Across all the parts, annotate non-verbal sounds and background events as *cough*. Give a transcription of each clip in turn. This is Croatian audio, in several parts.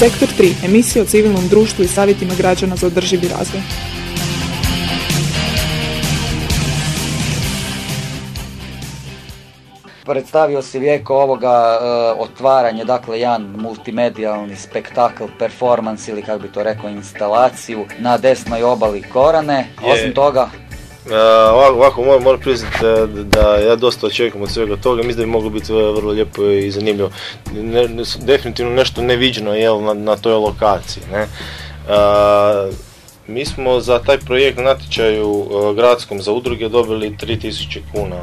Sektor 3. Emisija o civilnom društvu i savjetima građana za održivi razvoj. predstavio si vijeko ovoga uh, otvaranje, dakle jedan multimedijalni spektakl, performance ili kako bi to rekao instalaciju na desnoj obali Korane. Osim toga, Uh, ovako, moram, moram priznati da, ja dosta očekujem od svega toga, mislim da bi moglo biti vrlo lijepo i zanimljivo. Ne, definitivno nešto neviđeno jel, na, na toj lokaciji. Ne? mi smo za taj projekt na natječaju gradskom za udruge dobili 3000 kuna.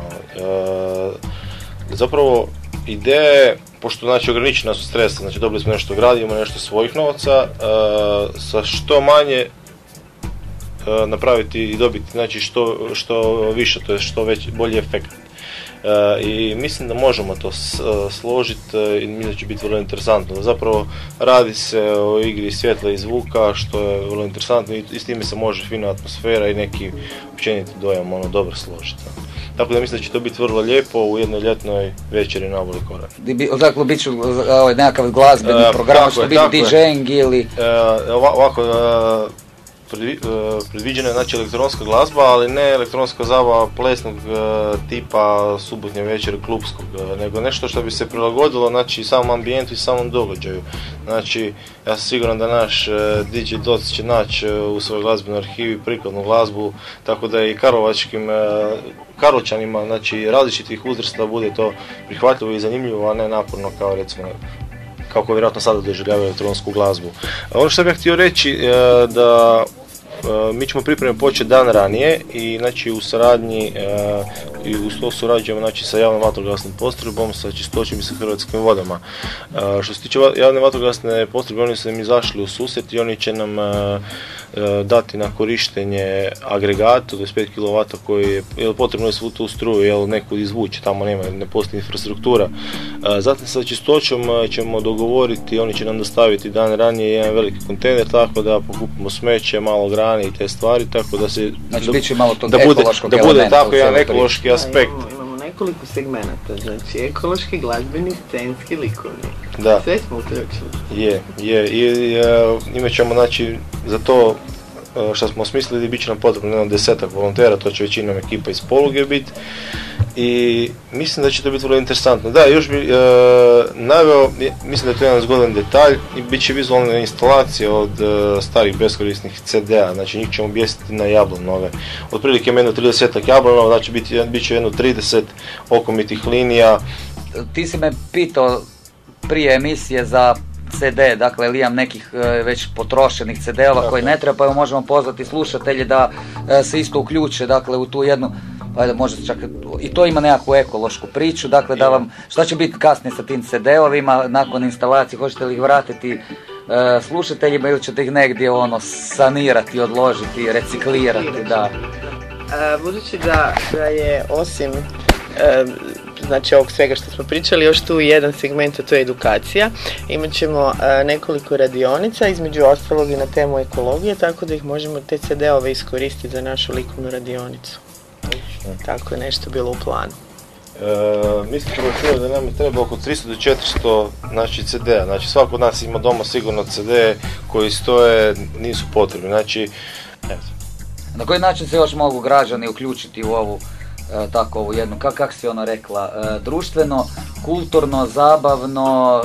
Zapravo, ideja je, pošto znači ograničena su sredstva, znači dobili smo nešto gradimo, nešto svojih novaca, e, sa što manje e, napraviti i dobiti znači što, što više, to je što već bolji efekt. E, I mislim da možemo to složiti i mislim da će biti vrlo interesantno. Zapravo radi se o igri svjetla i zvuka što je vrlo interesantno i s time se može fina atmosfera i neki općeniti dojam ono dobro složiti. Tako da mislim da će to biti vrlo lijepo u jednoj ljetnoj večeri na oboli Korana. Dakle, bit će ovaj, nekakav glazbeni uh, program, što biti DJing ili... Uh, ovako, uh, predviđena je znači elektronska glazba, ali ne elektronska zabava plesnog tipa subotnje večeri klubskog, nego nešto što bi se prilagodilo znači samom ambijentu i samom događaju. Znači, ja sam siguran da naš DJ Dots će naći u svojoj glazbenoj arhivi prikladnu glazbu, tako da i karovačkim Karlovčanima, znači različitih uzrasta bude to prihvatljivo i zanimljivo, a ne naporno kao recimo kako vjerojatno sada doživljavaju elektronsku glazbu. Ono što bih htio reći e, da mi ćemo pripreme početi dan ranije i znači u suradnji e, i uz to surađujemo znači, sa javnom vatrogasnom postrojbom, sa čistoćim i sa hrvatskim vodama. Što se tiče javne vatrogasne postrojbe, oni su im izašli u susret i oni će nam E, dati na korištenje agregat od 25 kW koji je, jel potrebno je svu tu struju jel nekud izvući, tamo nema, ne postoji infrastruktura. E, zatim sa čistoćom e, ćemo dogovoriti, oni će nam dostaviti dan ranije jedan veliki kontejner tako da pokupimo smeće, malo grane i te stvari, tako da se znači, da, malo tog da bude, da bude tako jedan ekološki aspekt nekoliko segmenata, znači ekološki, glazbeni, scenski, likovni. Da. Sve smo uključili. Je, je, i imat ćemo znači za to e, što smo osmislili, bit će nam potrebno jedno desetak volontera, to će većinom ekipa iz poluge biti i mislim da će to biti vrlo interesantno. Da, još bi e, naveo, mislim da je to jedan zgodan detalj i bit će vizualna instalacija od e, starih beskorisnih CD-a, znači njih ćemo objesiti na jablonove. Otprilike jedno 30 jablonova, znači bit, bit će jedno 30 okomitih linija. Ti si me pitao prije emisije za CD, dakle ili imam nekih e, već potrošenih CD-ova koji ne treba, pa možemo pozvati slušatelje da e, se isto uključe dakle u tu jednu ajde možda čak i to ima nekakvu ekološku priču, dakle da vam, šta će biti kasnije sa tim CD-ovima nakon instalacije, hoćete li ih vratiti e, slušateljima ili ćete ih negdje ono sanirati, odložiti, reciklirati, da. E, budući da, da je osim e, znači ovog svega što smo pričali, još tu jedan segment, a to je edukacija. Imat ćemo nekoliko radionica, između ostalog i na temu ekologije, tako da ih možemo te CD-ove iskoristiti za našu likovnu radionicu. Tako je nešto bilo u planu. E, mislim da da nam treba oko 300 do 400 znači, CD-a. Znači svako od nas ima doma sigurno CD koji stoje, nisu potrebni. Znači, Na koji način se još mogu građani uključiti u ovu e, tako ovu jednu, kako kak si ona rekla, e, društveno, kulturno, zabavno,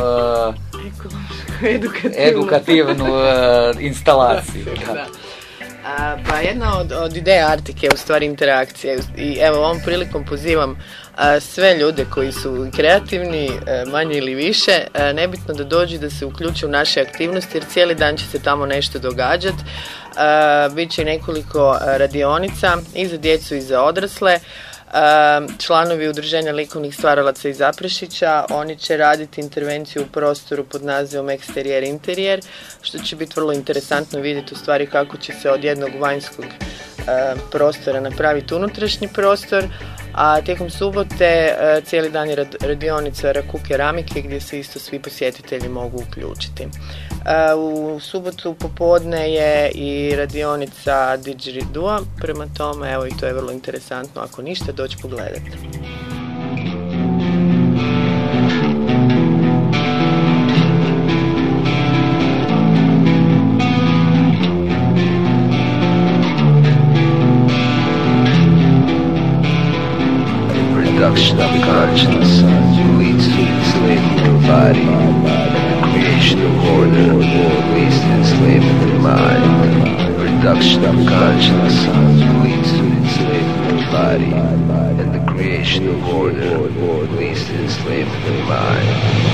e, edukativnu, instalaciju. Pa jedna od, od ideja Artike je u stvari interakcija i evo ovom prilikom pozivam sve ljude koji su kreativni, e, manje ili više, e, nebitno da dođu da se uključe u naše aktivnosti jer cijeli dan će se tamo nešto događati. Biće nekoliko radionica i za djecu i za odrasle članovi udruženja likovnih stvaralaca iz Zaprešića, oni će raditi intervenciju u prostoru pod nazivom eksterijer interijer, što će biti vrlo interesantno vidjeti u stvari kako će se od jednog vanjskog prostora napraviti unutrašnji prostor, a tijekom subote cijeli dan je radionica Raku keramike gdje se isto svi posjetitelji mogu uključiti. U subotu popodne je i radionica Didgeridoo, prema tome evo i to je vrlo interesantno ako ništa doći pogledati. Mind, reduction of conscience, leads to enslavement of body, and the creation of order, at least enslavement of mind.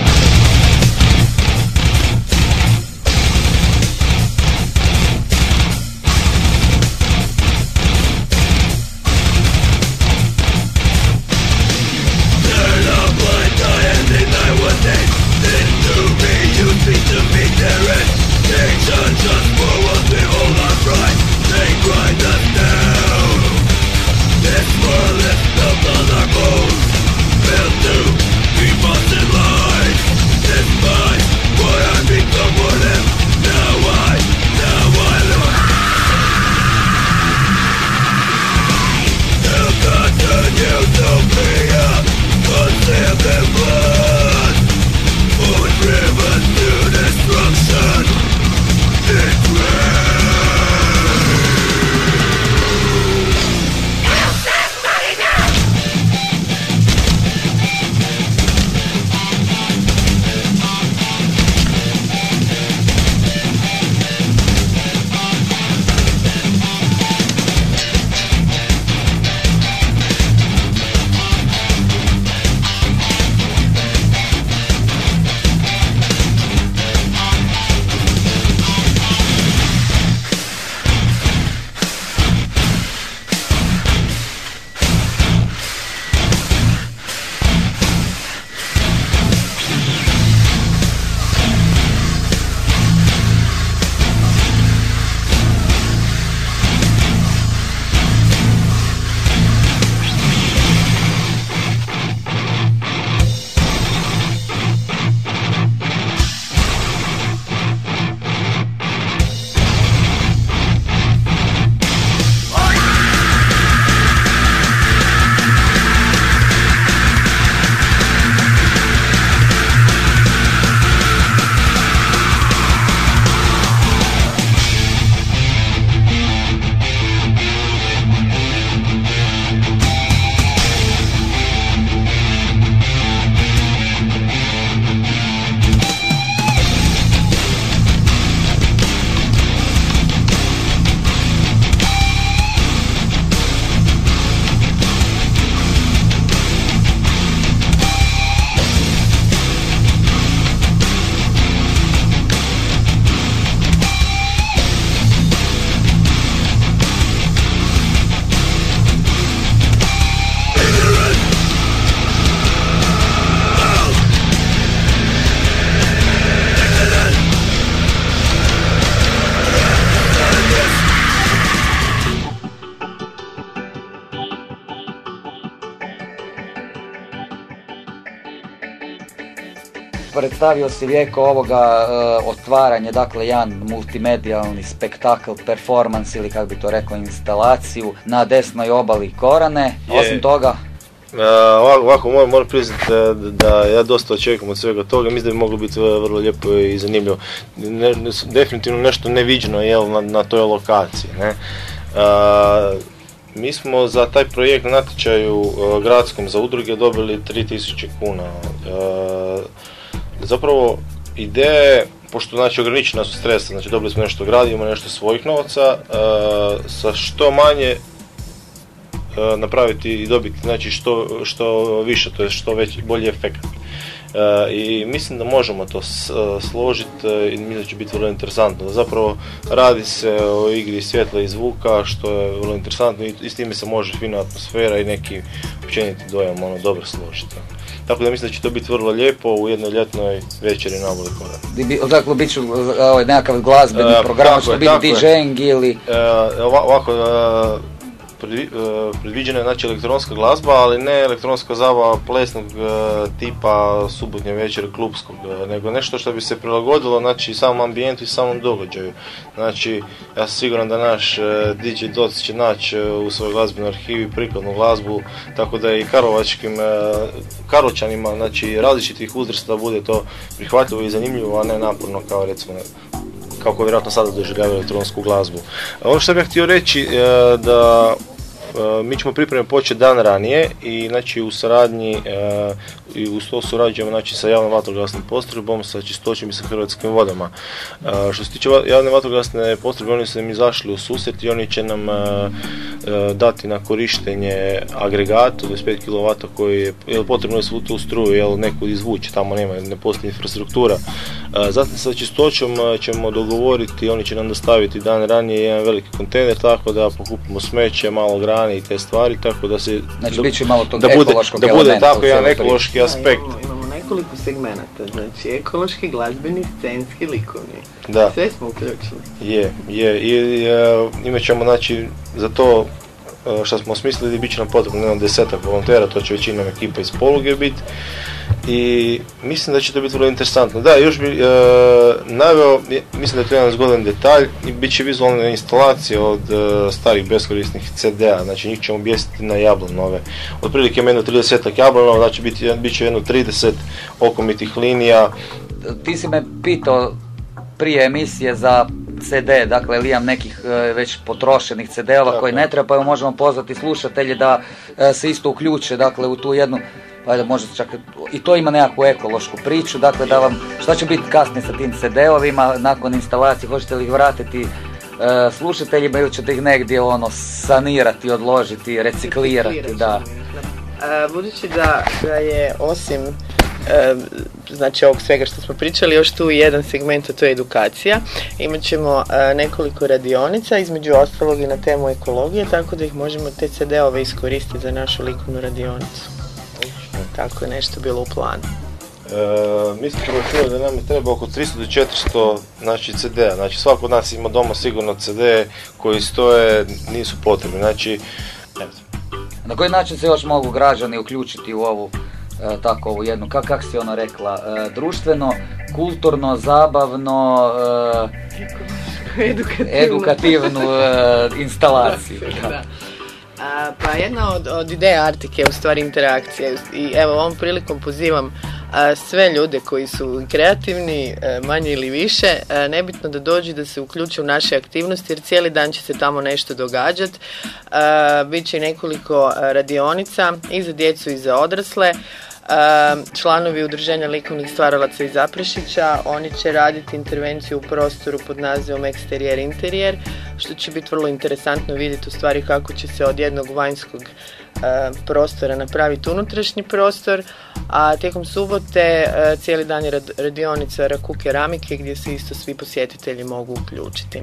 Predstavio si vijeko ovoga e, otvaranje, dakle jedan multimedijalni spektakl, performance ili kako bi to rekao instalaciju na desnoj obali Korane. Je. Osim toga, Uh, ovako, ovako moram, moram priznati da, da ja dosta očekujem od svega toga, mislim da bi moglo biti vrlo lijepo i zanimljivo. Ne, ne- definitivno nešto neviđeno jel, na, na toj lokaciji. Ne? Uh, mi smo za taj projekt na natječaju uh, gradskom za udruge dobili 3000 kuna. Zapravo ideja pošto znači ograničena su sredstva, znači dobili smo nešto gradimo, nešto svojih novaca, uh, sa što manje e, napraviti i dobiti znači što, što više, to je što veći, bolji efekt. E, I mislim da možemo to e, složiti e, i mislim da će biti vrlo interesantno. Zapravo radi se o igri svjetla i zvuka što je vrlo interesantno i, i s time se može fina atmosfera i neki općeniti dojam ono dobro složiti. Tako da mislim da će to biti vrlo lijepo u jednoj ljetnoj večeri na obali Korana. di bi- dakle, bit će ovaj, nekakav glazbeni E, program, što biti. DJing ili... E, ova- ovako, e, predviđena je znači elektronska glazba, ali ne elektronska zava plesnog e, tipa subotnje večeri klubskog, e, nego nešto što bi se prilagodilo znači samom ambijentu i samom događaju. Znači, ja sam siguran da naš e, DJ Dots će naći e, u svojoj glazbenoj arhivi prikladnu glazbu, tako da i karlovačkim e, Karlovčanima, znači različitih uzrasta bude to prihvatljivo i zanimljivo, a ne naporno kao recimo kako vjerojatno sada doživljavaju elektronsku glazbu. Ono što bih htio reći e, da mi ćemo pripreme početi dan ranije i znači u suradnji e, i uz to surađujemo znači, sa javnom vatrogasnom postrojbom, sa čistoćim i sa hrvatskim vodama. Što se tiče javne vatrogasne postrojbe, oni su im izašli u susret i oni će nam dati na korištenje agregat od 25 kW koji je, jer potrebno je svu tu struju, jel neku izvući, tamo nema, ne postoji infrastruktura. Zatim sa čistoćom ćemo dogovoriti, oni će nam dostaviti dan ranije jedan veliki kontejner, tako da pokupimo smeće, malo grani i te stvari, tako da se... Znači, da, bit će malo tog da bude, da bude tako jedan ekološki aspekt. Imamo, imamo nekoliko segmenata, znači ekološki, glazbeni, scenski, likovni. Da. Sve smo uključili. Je, je, i imat ćemo, znači, za to što smo osmislili, bit će nam potrebno jedno desetak volontera, to će većinom ekipa iz poluge biti i mislim da će to biti vrlo interesantno. Da, još bi e, naveo, mislim da je to jedan zgodan detalj i bit će vizualna instalacija od e, starih beskorisnih CD-a, znači njih ćemo objesiti na jablanove. Otprilike jedno 30 jablanova, znači biti, bit će jedno 30 okomitih linija. Ti si me pitao prije emisije za CD, dakle ili imam nekih e, već potrošenih CD-ova koji ne treba, pa možemo pozvati slušatelje da e, se isto uključe dakle u tu jednu ajde možda čak i to ima nekakvu ekološku priču, dakle da vam, šta će biti kasnije sa tim CD-ovima nakon instalacije, hoćete li ih vratiti e, slušateljima ili ćete ih negdje ono sanirati, odložiti, reciklirati, da. E, budući da, da je osim znači ovog svega što smo pričali, još tu jedan segment, a to je edukacija. Imat ćemo nekoliko radionica, između ostalog i na temu ekologije, tako da ih možemo te CD-ove iskoristiti za našu likovnu radionicu. Tako je nešto bilo u planu. E, mi smo da nam je treba oko 300 do 400 znači, CD-a. Znači svako od nas ima doma sigurno CD koji stoje, nisu potrebni. Znači, Na koji način se još mogu građani uključiti u ovu e, tako ovu jednu, kako kak si ono rekla, e, društveno, kulturno, zabavno, e, edukativnu, instalaciju. da. Pa jedna od, od ideja Artike je u stvari interakcija i evo ovom prilikom pozivam sve ljude koji su kreativni, e, manje ili više, e, nebitno da dođu da se uključe u naše aktivnosti jer cijeli dan će se tamo nešto događati. Biće i nekoliko radionica i za djecu i za odrasle članovi udruženja likovnih stvaralaca iz Zaprešića. Oni će raditi intervenciju u prostoru pod nazivom eksterijer interijer, što će biti vrlo interesantno vidjeti u stvari kako će se od jednog vanjskog prostora napraviti unutrašnji prostor, a tijekom subote cijeli dan je radionica Raku keramike gdje se isto svi posjetitelji mogu uključiti.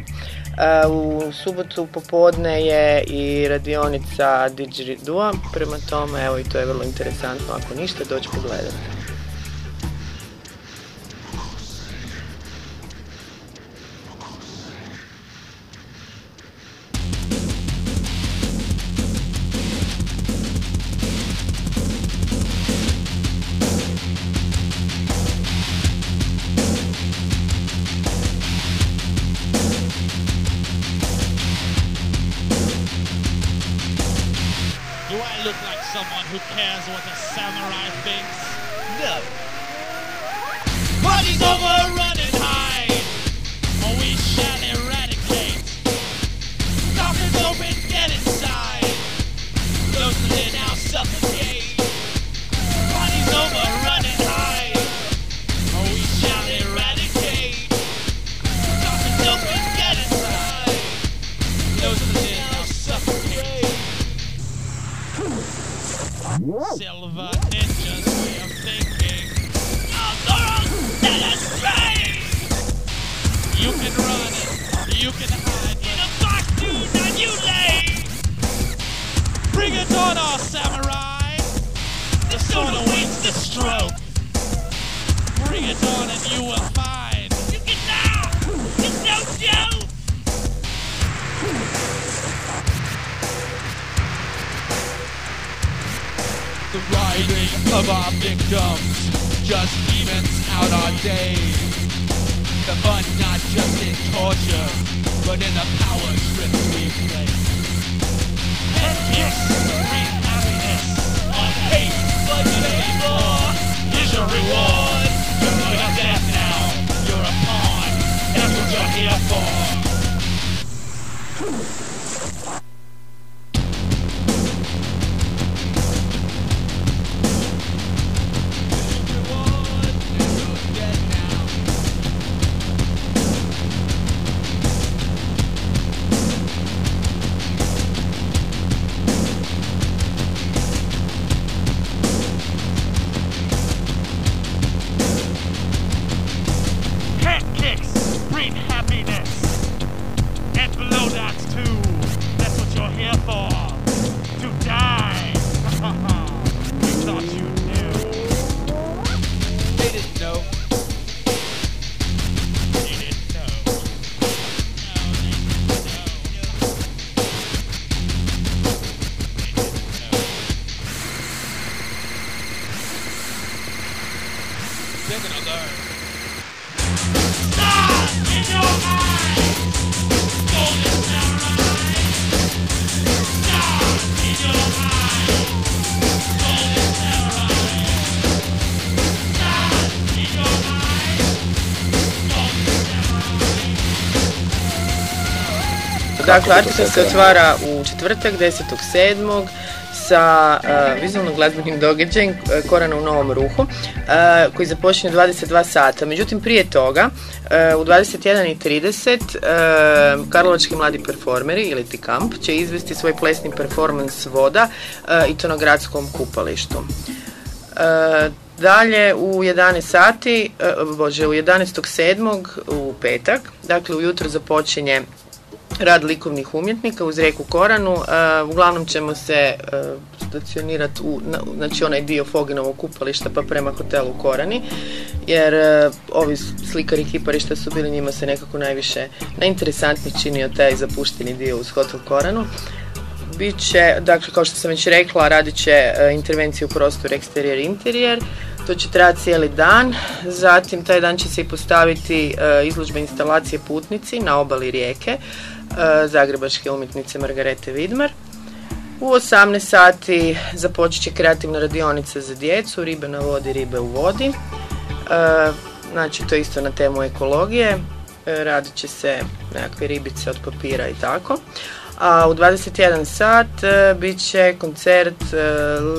U subotu popodne je i radionica Didgeridoo, prema tome evo i to je vrlo interesantno ako ništa doći pogledati. Do I look like someone who cares what a samurai thinks? No. Money's over, run and hide, or we shall eradicate. Stop is open, get inside. Those that now suffocate. Money's over, Silver Ninja's way of thinking. Oh, you can run, you can hide, in a box, dude, and you lay! Bring it on, our samurai! The sword awaits the stroke! Bring it on and you will find surviving of our victims just evens out our days. The fun not just in torture, but in the power strips we play. And yes, bring happiness on hate, but today is your reward. You're not to death now, you're a pawn, that's what you're here for. Dakle, sve se otvara u četvrtak 10.7. sa uh, vizualno glazbenim događajem uh, Korana u Novom Ruhu uh, koji započinje u 22 sata. Međutim, prije toga uh, u 21.30 uh, Karlovački mladi performeri ili ti kamp će izvesti svoj plesni performans voda i to na gradskom kupalištu. E, dalje u 11 sati, e, bože, u 11.7. u petak, dakle ujutro započinje rad likovnih umjetnika uz reku Koranu. E, uglavnom ćemo se e, stacionirati u, na- znači onaj dio Foginovog kupališta pa prema hotelu Korani, jer e, ovi slikari kiparišta su bili njima se nekako najviše najinteresantniji činio taj zapušteni dio uz hotel Koranu. Biće, dakle, kao što sam već rekla, radit će e, intervenciju u prostor eksterijer interijer. To će trajati cijeli dan. Zatim, taj dan će se i postaviti e, izložba instalacije putnici na obali rijeke zagrebačke umjetnice Margarete Vidmar. U 18 sati započet će kreativna radionica za djecu, ribe na vodi, ribe u vodi. E, znači, to isto na temu ekologije. E, radit će se nekakve ribice od papira i tako. A u 21 sat e, bit će koncert e,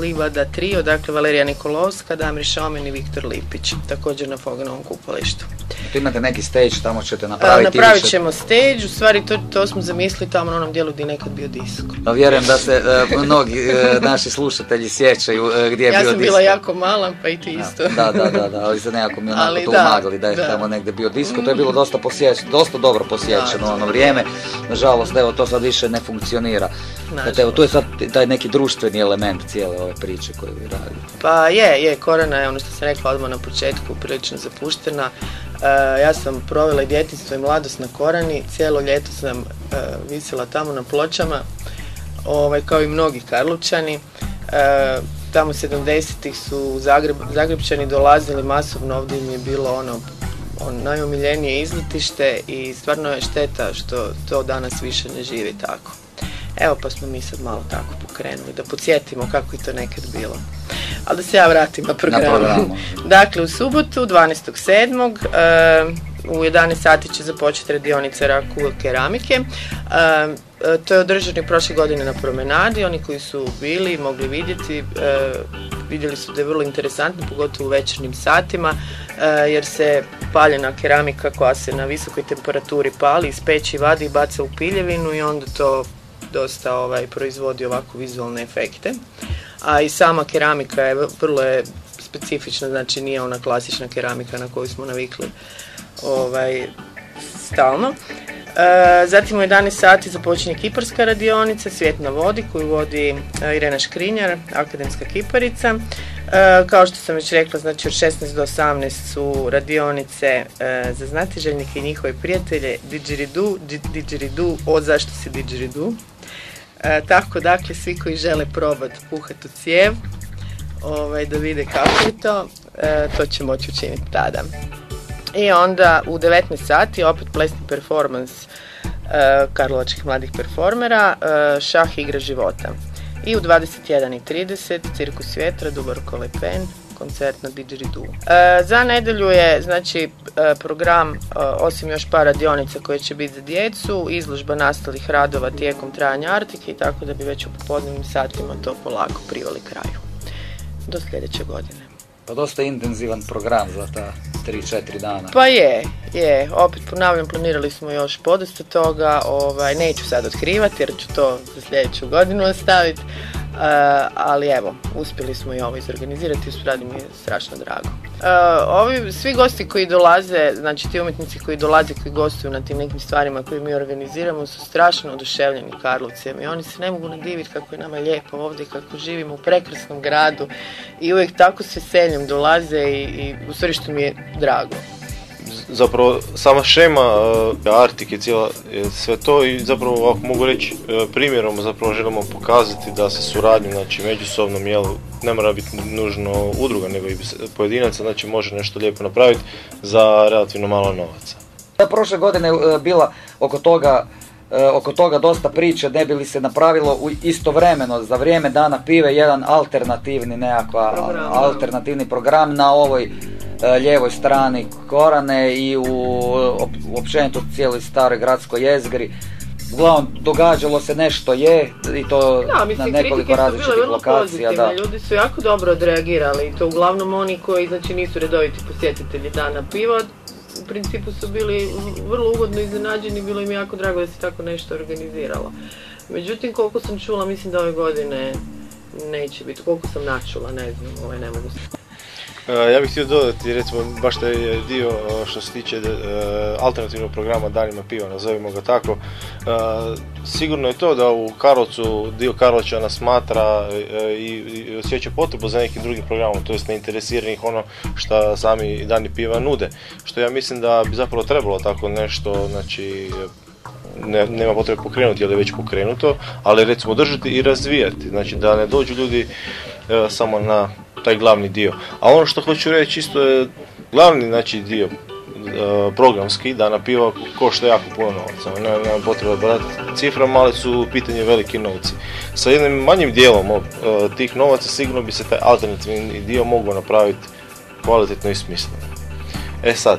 Livada Trio, dakle Valerija Nikolovska, Damir Šomen i Viktor Lipić, također na Foganovom kupalištu. Tu imate neki stage, tamo ćete napraviti napravit više- ćemo stage, u stvari to, to smo zamislili tamo na onom dijelu gdje je nekad bio disko. No, vjerujem da se e, mnogi e, naši slušatelji sjećaju e, gdje je Ja bio sam bila jako mala, pa i ti isto. Da, da, da, da, ali se nekako mi onako to da, umagali da je da. tamo negdje bio disko. To je bilo dosta posjećeno, dosta dobro posjećeno ono vrijeme. Nažalost, evo, to sad više ne funkcionira. Dakle, evo, tu je sad taj neki društveni element cijele ove priče koju vi radite. Pa je, je, Korana je ono što sam rekla odmah na početku, prilično zapuštena. E, ja sam provela i djetinstvo i mladost na Korani, cijelo ljeto sam e, visila tamo na pločama, ovaj, kao i mnogi Karlovčani. E, tamo 70-ih su Zagreb, Zagrebčani dolazili masovno, ovdje im je bilo ono on najomiljenije izletište i stvarno je šteta što to danas više ne živi tako. Evo pa smo mi sad malo tako pokrenuli, da podsjetimo kako je to nekad bilo. Ali da se ja vratim na program. programu. *laughs* dakle, u subotu, 12.7. e, u 11 sati će započeti radionica raku keramike. E, e, to je održano prošle godine na promenadi. Oni koji su bili mogli vidjeti, e, vidjeli su da je vrlo interesantno, pogotovo u večernjim satima, e, jer se paljena keramika koja se na visokoj temperaturi pali, ispeći, vadi i baca u piljevinu i onda to dosta ovaj, proizvodi ovako vizualne efekte. A i sama keramika je vrlo je specifična, znači nije ona klasična keramika na koju smo navikli ovaj, stalno. E, zatim u 11 sati započinje kiparska radionica Svijet na vodi koju vodi e, Irena Škrinjar, akademska kiparica. E, kao što sam već rekla, znači od 16 do 18 su radionice e, za znatiželjnike i njihove prijatelje Didgeridoo, Di- Didgeridoo, od zašto si Didgeridoo. E, tako dakle, svi koji žele probati puhat u cijev, ovaj, da vide kako je to, e, to će moći učiniti tada. I onda u 19 sati opet plesni performans e, karlovačkih mladih performera, e, šah igra života. I u 21.30 Cirkus vjetra, Dubravko Lepen, koncert na Didgeridoo. E, za nedjelju je znači e, program, e, osim još par radionica koje će biti za djecu, izložba nastalih radova tijekom trajanja Artike i tako da bi već u popodnevnim satima to polako privali kraju. Do sljedeće godine. Pa dosta intenzivan program za ta 3-4 dana. Pa je, je. Opet ponavljam, planirali smo još podosta toga. Ovaj, neću sad otkrivati jer ću to za sljedeću godinu ostaviti. Uh, ali evo, uspjeli smo i ovo izorganizirati radi mi je strašno drago. Uh, ovi svi gosti koji dolaze, znači ti umjetnici koji dolaze, koji gostuju na tim nekim stvarima koje mi organiziramo su strašno oduševljeni Karlovcem i oni se ne mogu nadiviti kako je nama lijepo ovdje, kako živimo u prekrasnom gradu i uvijek tako s veseljem dolaze i, i u stvari što mi je drago. Zapravo sama šema uh, Artike cijela je sve to i zapravo ako mogu reći uh, primjerom zapravo želimo pokazati da se suradnju znači međusobnom jel ne mora biti nužno udruga nego i pojedinaca znači može nešto lijepo napraviti za relativno malo novaca. Da prošle godine e, bila oko toga e, oko toga dosta priče, ne bi li se napravilo u istovremeno za vrijeme dana pive jedan alternativni nekakva Program, alternativni program na ovoj e, lijevoj strani Korane i u op- općenito cijeloj staroj gradskoj jezgri uglavnom događalo se nešto je i to Da, mislim, na nekoliko bile različitih lokacija. Da. ljudi su jako dobro odreagirali i to uglavnom oni koji znači nisu redoviti posjetitelji dana piva, u principu su bili vrlo ugodno iznenađeni, bilo im jako drago da se tako nešto organiziralo. Međutim, koliko sam čula, mislim da ove godine neće biti, koliko sam načula, ne znam, ovaj ne mogu E, Ja bih htio dodati, recimo, baš taj dio e, što se tiče e, alternativnog programa Danima piva, nazovimo ga tako. E, Sigurno je to da u Karlovcu dio Karlovčana smatra e, i, osjeća potrebu za nekim drugim programom, to jest neinteresiranih ono što sami Dani piva nude. Što ja mislim da bi zapravo trebalo tako nešto, znači, ne, nema potrebe pokrenuti, jer je već pokrenuto, ali recimo držati i razvijati, znači da ne dođu ljudi e, samo na taj glavni dio. A ono što hoću reći isto je glavni znači dio e, programski da na pivo košta jako puno novaca. Ne, nema potrebe bratiti ciframa, ali su u pitanju veliki novci. Sa jednim manjim dijelom e, tih novaca sigurno bi se taj alternativni dio mogao napraviti kvalitetno i smisleno. E sad,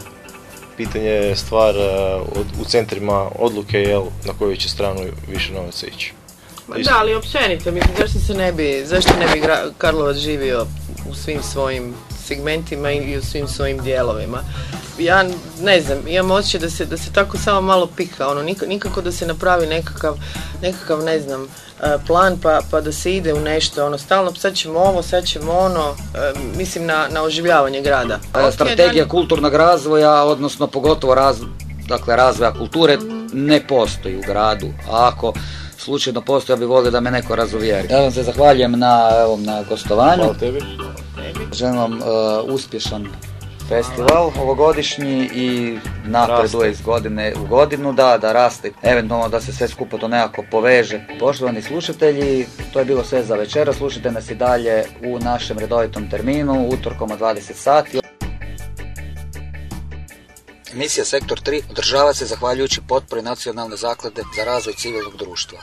pitanje je stvar e, od- u centrima odluke jel, na koju će stranu više novaca ići. Da, ali općenito, mislim, zašto se ne bi, zašto ne bi Karlovac živio u svim svojim segmentima i u svim svojim dijelovima. Ja ne znam, imam osjećaj da se, da se tako samo malo pika, ono, nik- nikako da se napravi nekakav, nekakav ne znam, e, plan pa, pa da se ide u nešto, ono, stalno sad ćemo ovo, sad ćemo ono, e, mislim na, na oživljavanje grada. E, Strategija dan- kulturnog razvoja, odnosno pogotovo raz, dakle, razvoja kulture ne postoji u gradu. A ako slučajno postoji, ja bih volio da me neko razuvjeri. Ja vam se zahvaljujem na, evo, na gostovanju. Hvala tebi. Želim vam e, uspješan festival ovogodišnji i napreduje iz godine u godinu, da, da raste, eventualno da se sve skupa to nekako poveže. Poštovani slušatelji, to je bilo sve za večera, slušajte nas i dalje u našem redovitom terminu, utorkom od 20 sati. Emisija Sektor 3 održava se zahvaljujući potpori Nacionalne zaklade za razvoj civilnog društva.